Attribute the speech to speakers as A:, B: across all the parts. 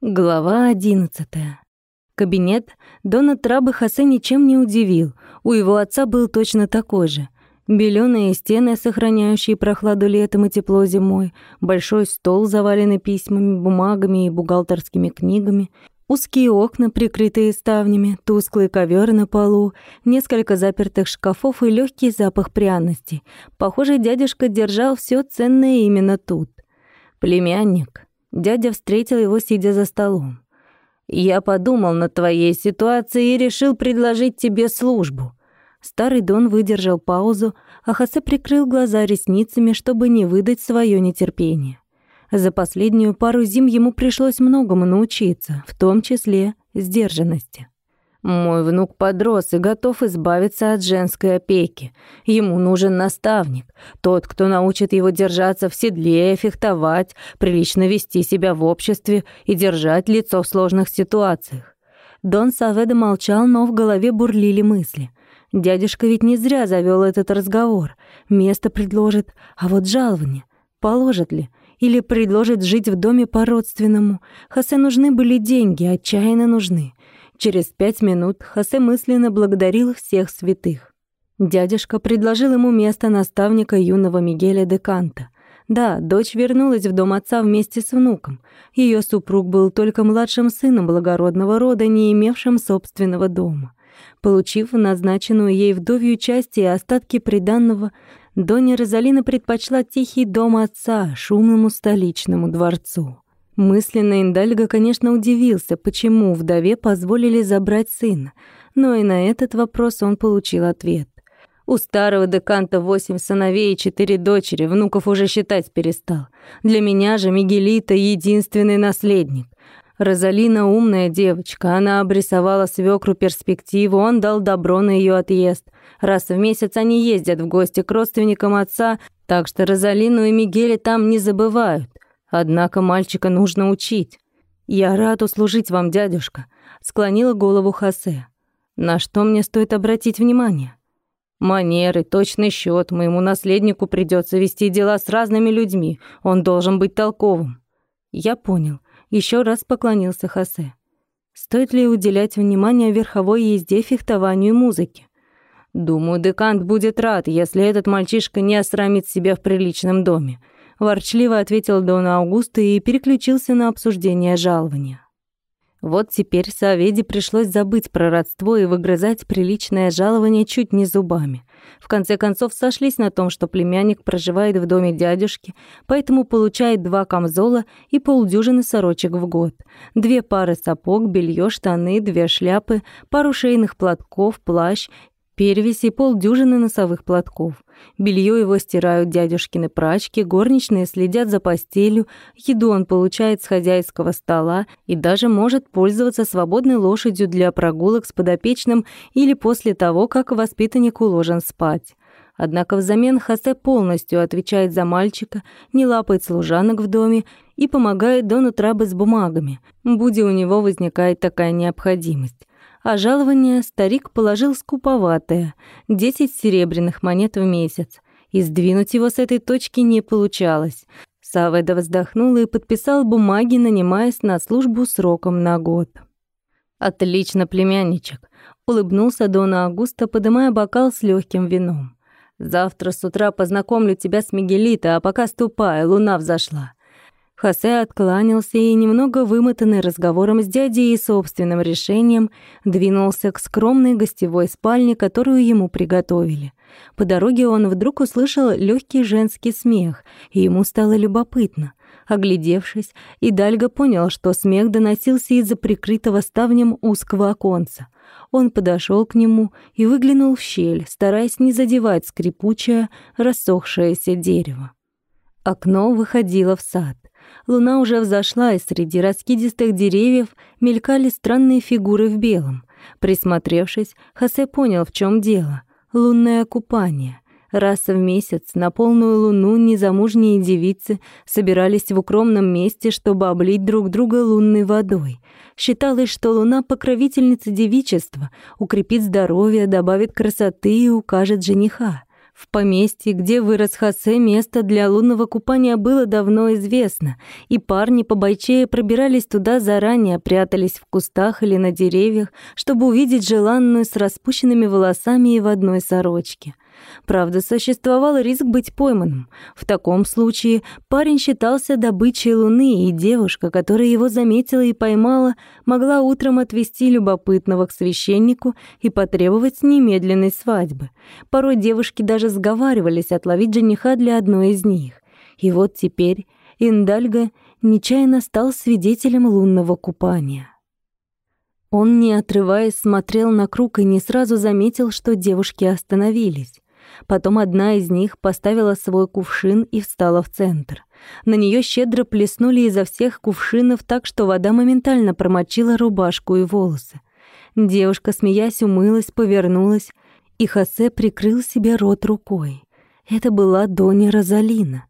A: Глава одиннадцатая. Кабинет Дона Трабы Хосе ничем не удивил. У его отца был точно такой же. Белёные стены, сохраняющие прохладу летом и тепло зимой, большой стол, заваленный письмами, бумагами и бухгалтерскими книгами, узкие окна, прикрытые ставнями, тусклый ковер на полу, несколько запертых шкафов и легкий запах пряностей. Похоже, дядюшка держал все ценное именно тут. Племянник, Дядя встретил его, сидя за столом. «Я подумал над твоей ситуацией и решил предложить тебе службу». Старый Дон выдержал паузу, а Хосе прикрыл глаза ресницами, чтобы не выдать свое нетерпение. За последнюю пару зим ему пришлось многому научиться, в том числе сдержанности. Мой внук подрос и готов избавиться от женской опеки. Ему нужен наставник, тот, кто научит его держаться в седле, фехтовать, прилично вести себя в обществе и держать лицо в сложных ситуациях. Дон Саведа молчал, но в голове бурлили мысли. Дядюшка ведь не зря завел этот разговор. Место предложит, а вот жалование положит ли? Или предложит жить в доме по-родственному? Хосе нужны были деньги, отчаянно нужны. Через пять минут Хосе мысленно благодарил всех святых. Дядюшка предложил ему место наставника юного Мигеля де Канта. Да, дочь вернулась в дом отца вместе с внуком. Ее супруг был только младшим сыном благородного рода, не имевшим собственного дома. Получив назначенную ей вдовью часть и остатки приданного, Донья Розалина предпочла тихий дом отца шумному столичному дворцу. Мысленно Индальго, конечно, удивился, почему вдове позволили забрать сына, но и на этот вопрос он получил ответ. У старого деканта восемь сыновей и четыре дочери, внуков уже считать перестал. Для меня же Мигелита — единственный наследник. Розалина умная девочка, она обрисовала свекру перспективу, он дал добро на ее отъезд. Раз в месяц они ездят в гости к родственникам отца, так что Розалину и Мигеля там не забывают. Однако мальчика нужно учить. Я рад услужить вам, дядюшка, склонила голову Хосе. На что мне стоит обратить внимание? Манеры, точный счет. Моему наследнику придется вести дела с разными людьми. Он должен быть толковым. Я понял. Еще раз поклонился Хосе. Стоит ли уделять внимание верховой езде, фехтованию и музыке? Думаю, декант будет рад, если этот мальчишка не осрамит себя в приличном доме ворчливо ответил Дон Аугусто и переключился на обсуждение жалования. Вот теперь Саведе пришлось забыть про родство и выгрызать приличное жалование чуть не зубами. В конце концов сошлись на том, что племянник проживает в доме дядюшки, поэтому получает два камзола и полдюжины сорочек в год, две пары сапог, белье, штаны, две шляпы, пару шейных платков, плащ перевесь и полдюжины носовых платков. Белье его стирают дядюшкины прачки, горничные следят за постелью, еду он получает с хозяйского стола и даже может пользоваться свободной лошадью для прогулок с подопечным или после того, как воспитанник уложен спать. Однако взамен Хосе полностью отвечает за мальчика, не лапает служанок в доме и помогает Дону Трабе с бумагами, будь у него возникает такая необходимость а жалование старик положил скуповатое — десять серебряных монет в месяц. И сдвинуть его с этой точки не получалось. Саведа вздохнул и подписал бумаги, нанимаясь на службу сроком на год. «Отлично, племянничек», — улыбнулся Дона Аугуста, подымая бокал с легким вином. «Завтра с утра познакомлю тебя с Мигелитой, а пока ступай, луна взошла. Хосе откланялся и, немного вымотанный разговором с дядей и собственным решением, двинулся к скромной гостевой спальне, которую ему приготовили. По дороге он вдруг услышал легкий женский смех, и ему стало любопытно. Оглядевшись, Идальго понял, что смех доносился из-за прикрытого ставнем узкого оконца. Он подошел к нему и выглянул в щель, стараясь не задевать скрипучее, рассохшееся дерево. Окно выходило в сад. Луна уже взошла, и среди раскидистых деревьев мелькали странные фигуры в белом. Присмотревшись, Хосе понял, в чем дело. Лунное купание. Раз в месяц на полную луну незамужние девицы собирались в укромном месте, чтобы облить друг друга лунной водой. Считалось, что луна — покровительница девичества, укрепит здоровье, добавит красоты и укажет жениха. В поместье, где вырос Хосе, место для лунного купания было давно известно, и парни по бойчее пробирались туда заранее, прятались в кустах или на деревьях, чтобы увидеть желанную с распущенными волосами и в одной сорочке — Правда, существовал риск быть пойманным. В таком случае парень считался добычей Луны, и девушка, которая его заметила и поймала, могла утром отвести любопытного к священнику и потребовать немедленной свадьбы. Порой девушки даже сговаривались отловить жениха для одной из них. И вот теперь Индальга нечаянно стал свидетелем лунного купания. Он, не отрываясь, смотрел на круг и не сразу заметил, что девушки остановились. Потом одна из них поставила свой кувшин и встала в центр. На нее щедро плеснули изо всех кувшинов так, что вода моментально промочила рубашку и волосы. Девушка, смеясь, умылась, повернулась, и Хосе прикрыл себе рот рукой. Это была Доня Розалина.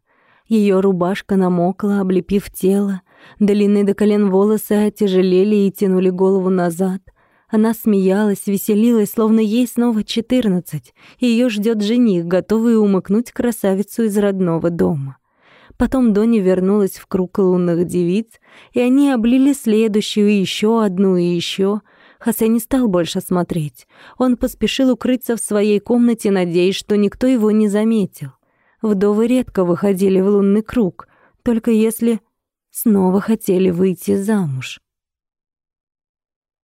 A: Ее рубашка намокла, облепив тело, длинные до колен волосы отяжелели и тянули голову назад — она смеялась, веселилась, словно ей снова четырнадцать, и её ждёт жених, готовый умыкнуть красавицу из родного дома. Потом Доня вернулась в круг лунных девиц, и они облили следующую, и ещё одну, и ещё. Хосе не стал больше смотреть. Он поспешил укрыться в своей комнате, надеясь, что никто его не заметил. Вдовы редко выходили в лунный круг, только если снова хотели выйти замуж.